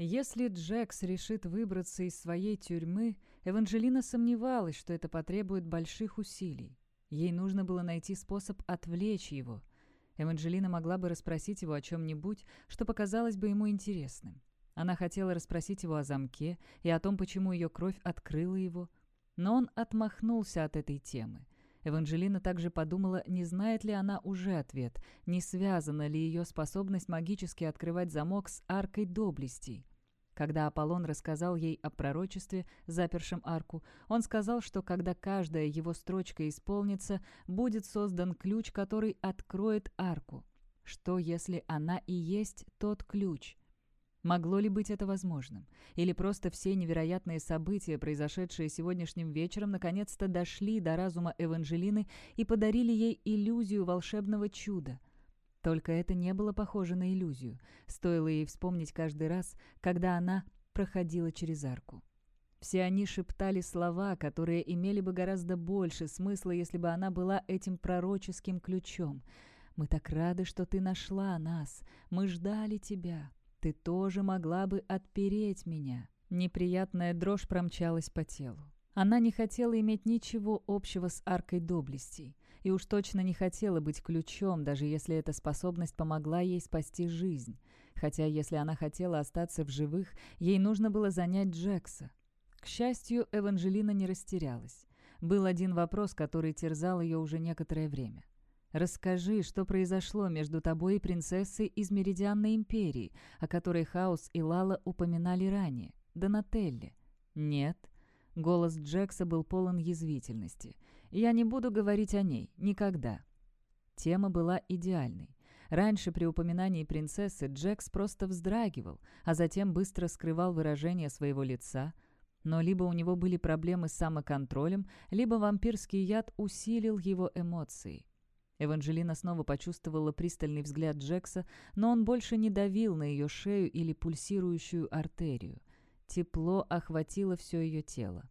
Если Джекс решит выбраться из своей тюрьмы, Эванжелина сомневалась, что это потребует больших усилий. Ей нужно было найти способ отвлечь его. Эванжелина могла бы расспросить его о чем-нибудь, что показалось бы ему интересным. Она хотела расспросить его о замке и о том, почему ее кровь открыла его. Но он отмахнулся от этой темы. Эванжелина также подумала, не знает ли она уже ответ, не связана ли ее способность магически открывать замок с аркой доблестей. Когда Аполлон рассказал ей о пророчестве, запершем арку, он сказал, что когда каждая его строчка исполнится, будет создан ключ, который откроет арку. Что, если она и есть тот ключ? Могло ли быть это возможным? Или просто все невероятные события, произошедшие сегодняшним вечером, наконец-то дошли до разума Эванжелины и подарили ей иллюзию волшебного чуда – только это не было похоже на иллюзию. Стоило ей вспомнить каждый раз, когда она проходила через арку. Все они шептали слова, которые имели бы гораздо больше смысла, если бы она была этим пророческим ключом. «Мы так рады, что ты нашла нас. Мы ждали тебя. Ты тоже могла бы отпереть меня». Неприятная дрожь промчалась по телу. Она не хотела иметь ничего общего с аркой доблестей. И уж точно не хотела быть ключом, даже если эта способность помогла ей спасти жизнь. Хотя, если она хотела остаться в живых, ей нужно было занять Джекса. К счастью, Эванжелина не растерялась. Был один вопрос, который терзал ее уже некоторое время. «Расскажи, что произошло между тобой и принцессой из Меридианной империи, о которой Хаус и Лала упоминали ранее, Донателле?» «Нет», Голос Джекса был полон язвительности. «Я не буду говорить о ней. Никогда». Тема была идеальной. Раньше при упоминании принцессы Джекс просто вздрагивал, а затем быстро скрывал выражение своего лица. Но либо у него были проблемы с самоконтролем, либо вампирский яд усилил его эмоции. Эванжелина снова почувствовала пристальный взгляд Джекса, но он больше не давил на ее шею или пульсирующую артерию. Тепло охватило все ее тело.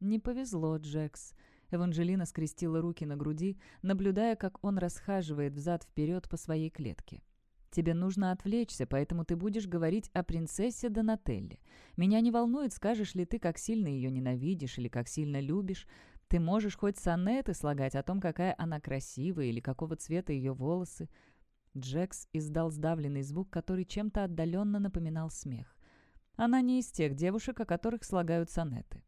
«Не повезло, Джекс». Эванжелина скрестила руки на груди, наблюдая, как он расхаживает взад-вперед по своей клетке. «Тебе нужно отвлечься, поэтому ты будешь говорить о принцессе Донателле. Меня не волнует, скажешь ли ты, как сильно ее ненавидишь или как сильно любишь. Ты можешь хоть сонеты слагать о том, какая она красивая или какого цвета ее волосы». Джекс издал сдавленный звук, который чем-то отдаленно напоминал смех. Она не из тех девушек, о которых слагают сонеты.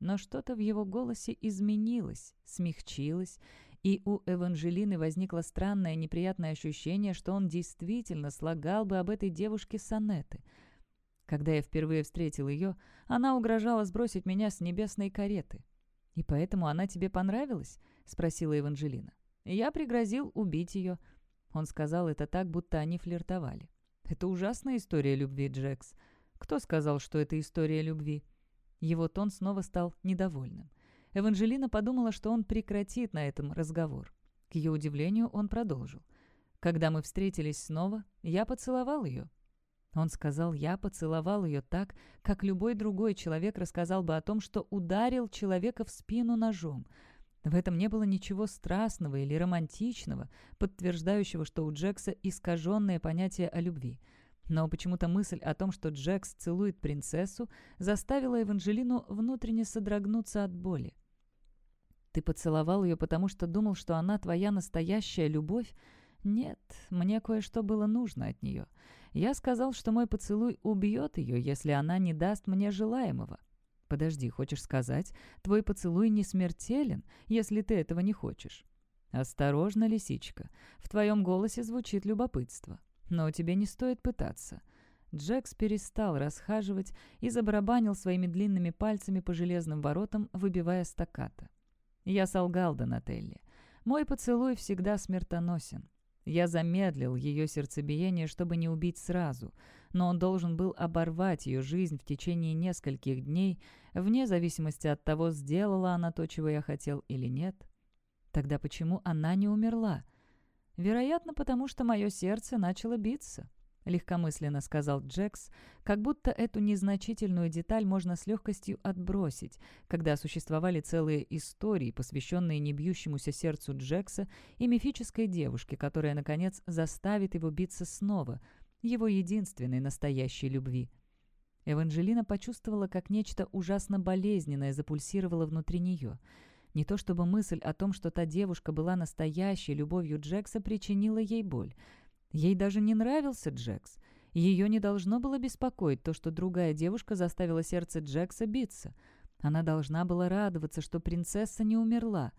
Но что-то в его голосе изменилось, смягчилось, и у Эванжелины возникло странное неприятное ощущение, что он действительно слагал бы об этой девушке сонеты. Когда я впервые встретил ее, она угрожала сбросить меня с небесной кареты. «И поэтому она тебе понравилась?» — спросила Эванжелина. «Я пригрозил убить ее». Он сказал это так, будто они флиртовали. «Это ужасная история любви, Джекс. Кто сказал, что это история любви?» Его тон снова стал недовольным. Эванжелина подумала, что он прекратит на этом разговор. К ее удивлению, он продолжил. «Когда мы встретились снова, я поцеловал ее». Он сказал, «Я поцеловал ее так, как любой другой человек рассказал бы о том, что ударил человека в спину ножом». В этом не было ничего страстного или романтичного, подтверждающего, что у Джекса искаженное понятие о любви – но почему-то мысль о том, что Джекс целует принцессу, заставила Эванжелину внутренне содрогнуться от боли. «Ты поцеловал ее, потому что думал, что она твоя настоящая любовь?» «Нет, мне кое-что было нужно от нее. Я сказал, что мой поцелуй убьет ее, если она не даст мне желаемого. Подожди, хочешь сказать, твой поцелуй не смертелен, если ты этого не хочешь?» «Осторожно, лисичка, в твоем голосе звучит любопытство. Но тебе не стоит пытаться». Джекс перестал расхаживать и забарабанил своими длинными пальцами по железным воротам, выбивая стаката. Я солгал Донателли. Мой поцелуй всегда смертоносен. Я замедлил ее сердцебиение, чтобы не убить сразу, но он должен был оборвать ее жизнь в течение нескольких дней, вне зависимости от того, сделала она то, чего я хотел или нет. Тогда почему она не умерла? «Вероятно, потому что мое сердце начало биться», — легкомысленно сказал Джекс, как будто эту незначительную деталь можно с легкостью отбросить, когда существовали целые истории, посвященные небьющемуся сердцу Джекса и мифической девушке, которая, наконец, заставит его биться снова, его единственной настоящей любви. Эванжелина почувствовала, как нечто ужасно болезненное запульсировало внутри нее. Не то чтобы мысль о том, что та девушка была настоящей любовью Джекса, причинила ей боль. Ей даже не нравился Джекс. Ее не должно было беспокоить то, что другая девушка заставила сердце Джекса биться. Она должна была радоваться, что принцесса не умерла.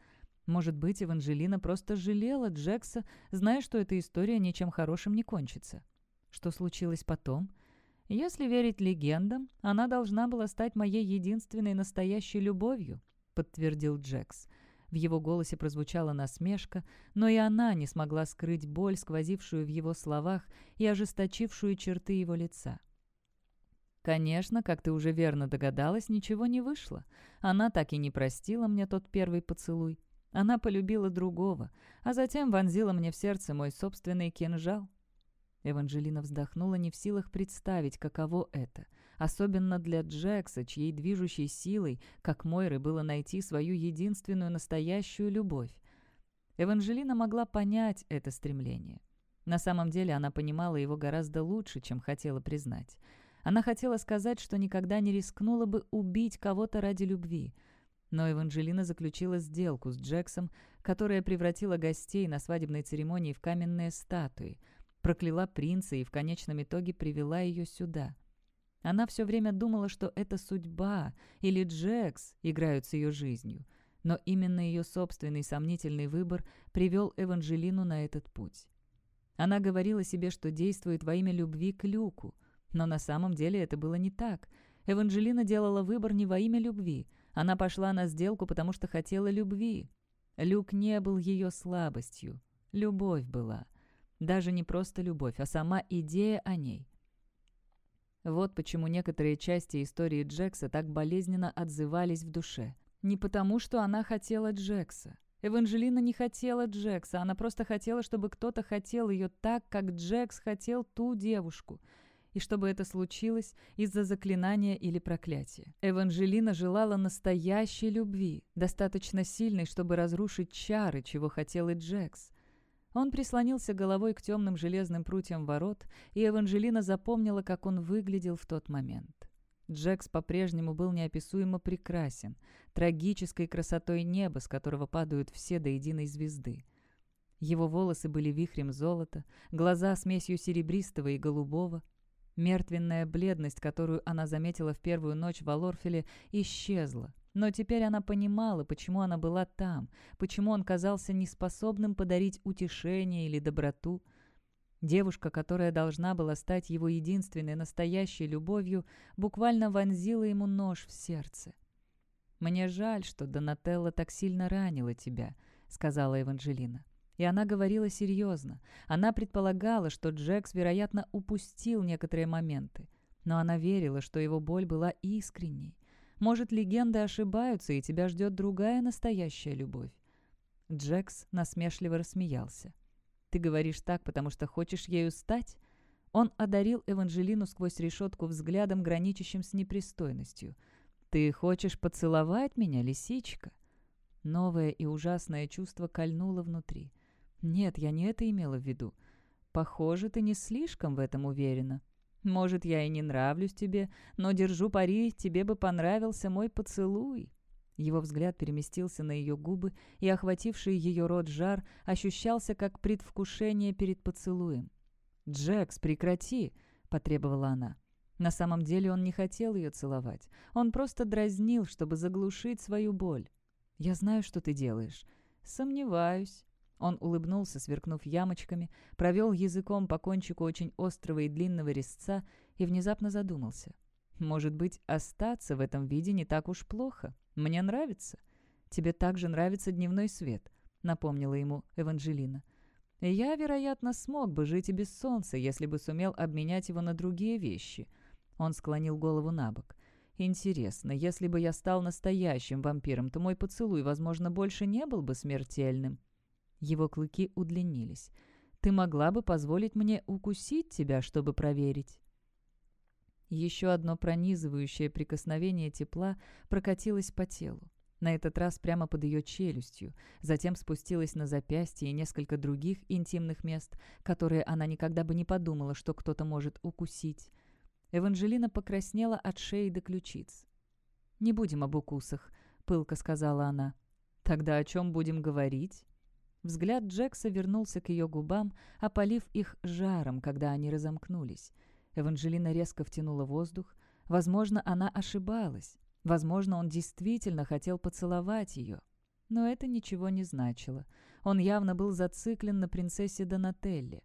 Может быть, Эванжелина просто жалела Джекса, зная, что эта история ничем хорошим не кончится. Что случилось потом? Если верить легендам, она должна была стать моей единственной настоящей любовью, подтвердил Джекс. В его голосе прозвучала насмешка, но и она не смогла скрыть боль, сквозившую в его словах и ожесточившую черты его лица. Конечно, как ты уже верно догадалась, ничего не вышло. Она так и не простила мне тот первый поцелуй. Она полюбила другого, а затем вонзила мне в сердце мой собственный кинжал. Эванжелина вздохнула, не в силах представить, каково это. Особенно для Джекса, чьей движущей силой, как Мойры, было найти свою единственную настоящую любовь. Эванжелина могла понять это стремление. На самом деле она понимала его гораздо лучше, чем хотела признать. Она хотела сказать, что никогда не рискнула бы убить кого-то ради любви. Но Эванжелина заключила сделку с Джексом, которая превратила гостей на свадебной церемонии в каменные статуи — прокляла принца и в конечном итоге привела ее сюда. Она все время думала, что это судьба или Джекс играют с ее жизнью, но именно ее собственный сомнительный выбор привел Эванжелину на этот путь. Она говорила себе, что действует во имя любви к Люку, но на самом деле это было не так. Эванжелина делала выбор не во имя любви, она пошла на сделку, потому что хотела любви. Люк не был ее слабостью, любовь была — даже не просто любовь, а сама идея о ней. Вот почему некоторые части истории Джекса так болезненно отзывались в душе. Не потому, что она хотела Джекса. Эванжелина не хотела Джекса, она просто хотела, чтобы кто-то хотел ее так, как Джекс хотел ту девушку. И чтобы это случилось из-за заклинания или проклятия. Эванжелина желала настоящей любви, достаточно сильной, чтобы разрушить чары, чего хотел и Джекс. Он прислонился головой к темным железным прутьям ворот, и Эванжелина запомнила, как он выглядел в тот момент. Джекс по-прежнему был неописуемо прекрасен, трагической красотой неба, с которого падают все до единой звезды. Его волосы были вихрем золота, глаза смесью серебристого и голубого. Мертвенная бледность, которую она заметила в первую ночь в Алорфеле, исчезла, но теперь она понимала, почему она была там, почему он казался неспособным подарить утешение или доброту. Девушка, которая должна была стать его единственной настоящей любовью, буквально вонзила ему нож в сердце. «Мне жаль, что Донателла так сильно ранила тебя», — сказала Эванжелина. И она говорила серьезно. Она предполагала, что Джекс, вероятно, упустил некоторые моменты. Но она верила, что его боль была искренней. Может, легенды ошибаются, и тебя ждет другая настоящая любовь». Джекс насмешливо рассмеялся. «Ты говоришь так, потому что хочешь ею стать?» Он одарил Эванжелину сквозь решетку взглядом, граничащим с непристойностью. «Ты хочешь поцеловать меня, лисичка?» Новое и ужасное чувство кольнуло внутри. «Нет, я не это имела в виду. Похоже, ты не слишком в этом уверена». Может, я и не нравлюсь тебе, но, держу пари, тебе бы понравился мой поцелуй». Его взгляд переместился на ее губы, и охвативший ее рот жар ощущался как предвкушение перед поцелуем. «Джекс, прекрати!» — потребовала она. На самом деле он не хотел ее целовать. Он просто дразнил, чтобы заглушить свою боль. «Я знаю, что ты делаешь». «Сомневаюсь». Он улыбнулся, сверкнув ямочками, провел языком по кончику очень острого и длинного резца и внезапно задумался. «Может быть, остаться в этом виде не так уж плохо? Мне нравится». «Тебе также нравится дневной свет», — напомнила ему Эванжелина. «Я, вероятно, смог бы жить и без солнца, если бы сумел обменять его на другие вещи». Он склонил голову на бок. «Интересно, если бы я стал настоящим вампиром, то мой поцелуй, возможно, больше не был бы смертельным». Его клыки удлинились. «Ты могла бы позволить мне укусить тебя, чтобы проверить?» Еще одно пронизывающее прикосновение тепла прокатилось по телу. На этот раз прямо под ее челюстью, затем спустилось на запястье и несколько других интимных мест, которые она никогда бы не подумала, что кто-то может укусить. Эванжелина покраснела от шеи до ключиц. «Не будем об укусах», — пылко сказала она. «Тогда о чем будем говорить?» Взгляд Джекса вернулся к ее губам, опалив их жаром, когда они разомкнулись. Эванжелина резко втянула воздух. Возможно, она ошибалась. Возможно, он действительно хотел поцеловать ее. Но это ничего не значило. Он явно был зациклен на принцессе Донателле.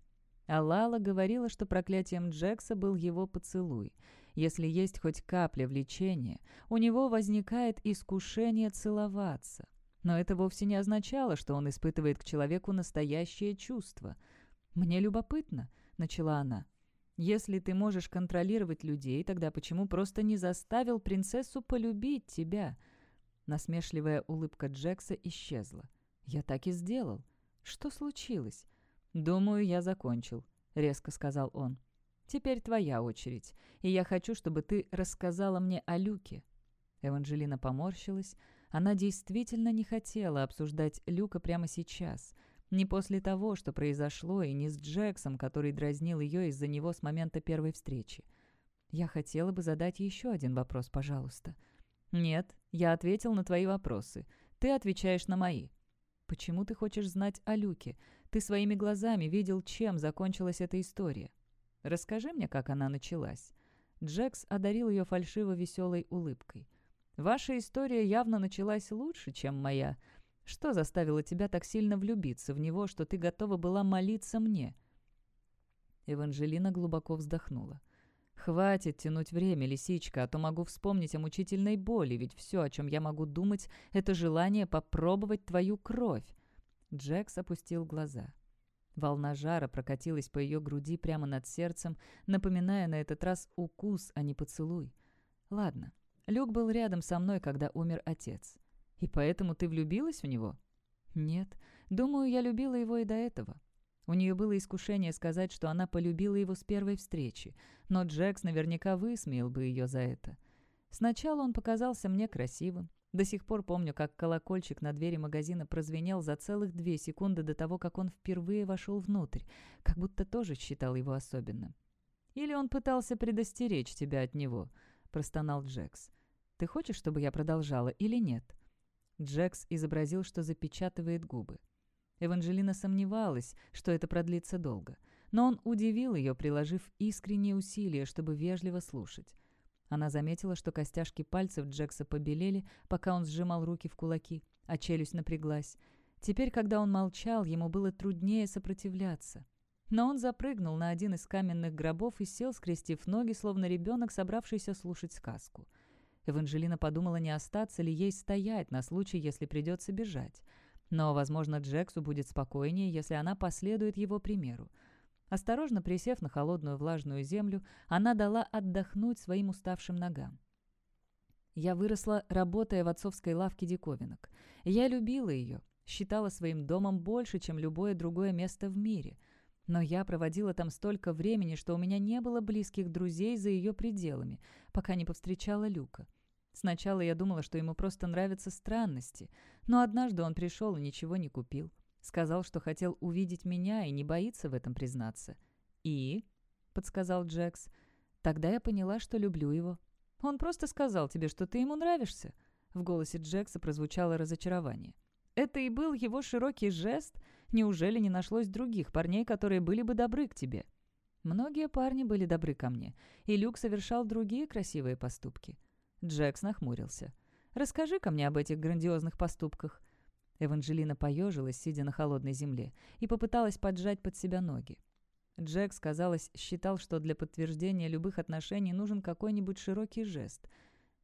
А Лала говорила, что проклятием Джекса был его поцелуй. Если есть хоть капля влечения, у него возникает искушение целоваться. Но это вовсе не означало, что он испытывает к человеку настоящее чувство. «Мне любопытно», — начала она. «Если ты можешь контролировать людей, тогда почему просто не заставил принцессу полюбить тебя?» Насмешливая улыбка Джекса исчезла. «Я так и сделал. Что случилось?» «Думаю, я закончил», — резко сказал он. «Теперь твоя очередь, и я хочу, чтобы ты рассказала мне о Люке». Эванжелина поморщилась. Она действительно не хотела обсуждать Люка прямо сейчас. Не после того, что произошло, и не с Джексом, который дразнил ее из-за него с момента первой встречи. «Я хотела бы задать еще один вопрос, пожалуйста». «Нет, я ответил на твои вопросы. Ты отвечаешь на мои». «Почему ты хочешь знать о Люке? Ты своими глазами видел, чем закончилась эта история. Расскажи мне, как она началась». Джекс одарил ее фальшиво-веселой улыбкой. Ваша история явно началась лучше, чем моя. Что заставило тебя так сильно влюбиться в него, что ты готова была молиться мне?» Эванжелина глубоко вздохнула. «Хватит тянуть время, лисичка, а то могу вспомнить о мучительной боли, ведь все, о чем я могу думать, это желание попробовать твою кровь». Джекс опустил глаза. Волна жара прокатилась по ее груди прямо над сердцем, напоминая на этот раз укус, а не поцелуй. «Ладно, Люк был рядом со мной, когда умер отец. И поэтому ты влюбилась в него? Нет. Думаю, я любила его и до этого. У нее было искушение сказать, что она полюбила его с первой встречи, но Джекс наверняка высмеял бы ее за это. Сначала он показался мне красивым. До сих пор помню, как колокольчик на двери магазина прозвенел за целых две секунды до того, как он впервые вошел внутрь, как будто тоже считал его особенным. Или он пытался предостеречь тебя от него —— простонал Джекс. «Ты хочешь, чтобы я продолжала или нет?» Джекс изобразил, что запечатывает губы. Эванжелина сомневалась, что это продлится долго, но он удивил ее, приложив искренние усилия, чтобы вежливо слушать. Она заметила, что костяшки пальцев Джекса побелели, пока он сжимал руки в кулаки, а челюсть напряглась. Теперь, когда он молчал, ему было труднее сопротивляться. Но он запрыгнул на один из каменных гробов и сел, скрестив ноги, словно ребенок, собравшийся слушать сказку. Эванжелина подумала, не остаться ли ей стоять на случай, если придется бежать. Но, возможно, Джексу будет спокойнее, если она последует его примеру. Осторожно присев на холодную влажную землю, она дала отдохнуть своим уставшим ногам. Я выросла, работая в отцовской лавке диковинок. Я любила ее, считала своим домом больше, чем любое другое место в мире — но я проводила там столько времени, что у меня не было близких друзей за ее пределами, пока не повстречала Люка. Сначала я думала, что ему просто нравятся странности, но однажды он пришел и ничего не купил. Сказал, что хотел увидеть меня и не боится в этом признаться. «И?» — подсказал Джекс. «Тогда я поняла, что люблю его». «Он просто сказал тебе, что ты ему нравишься?» В голосе Джекса прозвучало разочарование. «Это и был его широкий жест?» Неужели не нашлось других парней, которые были бы добры к тебе? Многие парни были добры ко мне, и Люк совершал другие красивые поступки. Джекс нахмурился. «Расскажи-ка мне об этих грандиозных поступках». Эванжелина поежилась, сидя на холодной земле, и попыталась поджать под себя ноги. Джекс, казалось, считал, что для подтверждения любых отношений нужен какой-нибудь широкий жест.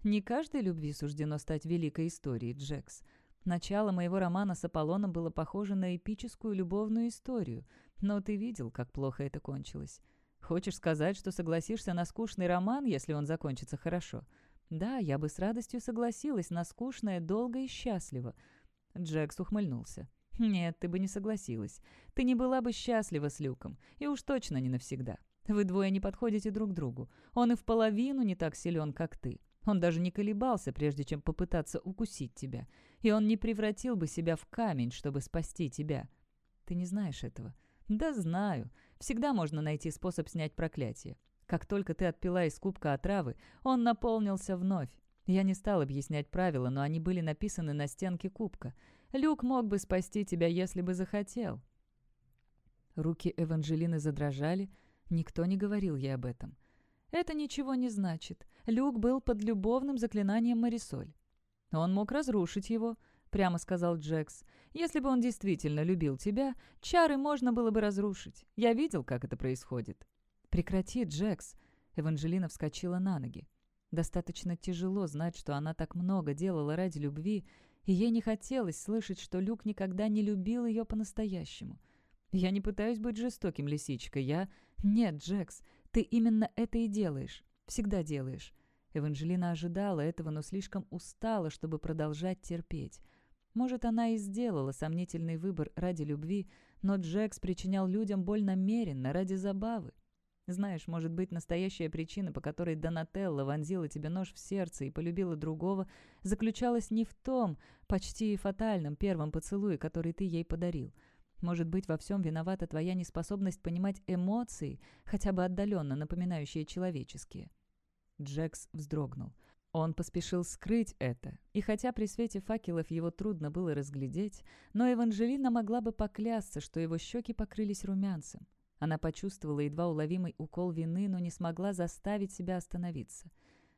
«Не каждой любви суждено стать великой историей, Джекс. Начало моего романа с Аполлоном было похоже на эпическую любовную историю, но ты видел, как плохо это кончилось. Хочешь сказать, что согласишься на скучный роман, если он закончится хорошо? Да, я бы с радостью согласилась на скучное долго и счастливо. Джекс ухмыльнулся. «Нет, ты бы не согласилась. Ты не была бы счастлива с Люком, и уж точно не навсегда. Вы двое не подходите друг другу. Он и в половину не так силен, как ты. Он даже не колебался, прежде чем попытаться укусить тебя. И он не превратил бы себя в камень, чтобы спасти тебя. Ты не знаешь этого? Да знаю. Всегда можно найти способ снять проклятие. Как только ты отпила из кубка отравы, он наполнился вновь. Я не стал объяснять правила, но они были написаны на стенке кубка. Люк мог бы спасти тебя, если бы захотел». Руки Эванжелины задрожали. Никто не говорил ей об этом. «Это ничего не значит. Люк был под любовным заклинанием Марисоль. Он мог разрушить его», — прямо сказал Джекс. «Если бы он действительно любил тебя, чары можно было бы разрушить. Я видел, как это происходит». «Прекрати, Джекс!» Эванжелина вскочила на ноги. Достаточно тяжело знать, что она так много делала ради любви, и ей не хотелось слышать, что Люк никогда не любил ее по-настоящему. «Я не пытаюсь быть жестоким, лисичка, я...» «Нет, Джекс, ты именно это и делаешь. Всегда делаешь». Эванжелина ожидала этого, но слишком устала, чтобы продолжать терпеть. Может, она и сделала сомнительный выбор ради любви, но Джекс причинял людям боль намеренно, ради забавы. Знаешь, может быть, настоящая причина, по которой Донателла вонзила тебе нож в сердце и полюбила другого, заключалась не в том почти фатальном первом поцелуе, который ты ей подарил. Может быть, во всем виновата твоя неспособность понимать эмоции, хотя бы отдаленно напоминающие человеческие. Джекс вздрогнул. Он поспешил скрыть это, и хотя при свете факелов его трудно было разглядеть, но Эванжелина могла бы поклясться, что его щеки покрылись румянцем. Она почувствовала едва уловимый укол вины, но не смогла заставить себя остановиться.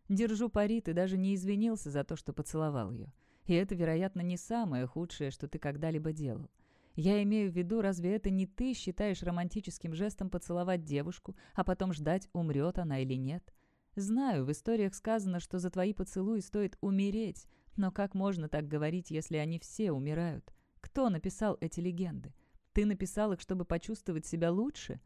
«Держу пари, ты даже не извинился за то, что поцеловал ее. И это, вероятно, не самое худшее, что ты когда-либо делал. Я имею в виду, разве это не ты считаешь романтическим жестом поцеловать девушку, а потом ждать, умрет она или нет? Знаю, в историях сказано, что за твои поцелуи стоит умереть, но как можно так говорить, если они все умирают? Кто написал эти легенды? Ты написал их, чтобы почувствовать себя лучше?»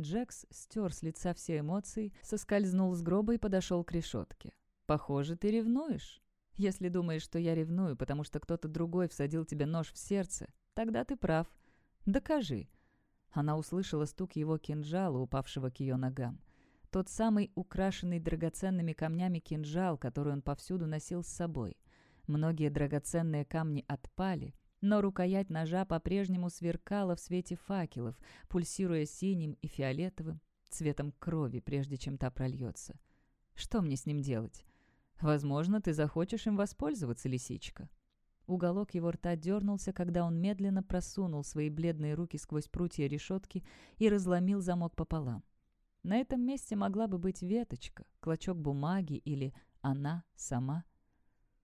Джекс стер с лица все эмоции, соскользнул с гроба и подошел к решетке. «Похоже, ты ревнуешь. Если думаешь, что я ревную, потому что кто-то другой всадил тебе нож в сердце, тогда ты прав. Докажи». Она услышала стук его кинжала, упавшего к ее ногам. Тот самый украшенный драгоценными камнями кинжал, который он повсюду носил с собой. Многие драгоценные камни отпали, но рукоять ножа по-прежнему сверкала в свете факелов, пульсируя синим и фиолетовым, цветом крови, прежде чем та прольется. Что мне с ним делать? Возможно, ты захочешь им воспользоваться, лисичка. Уголок его рта дернулся, когда он медленно просунул свои бледные руки сквозь прутья решетки и разломил замок пополам. На этом месте могла бы быть веточка, клочок бумаги или она сама —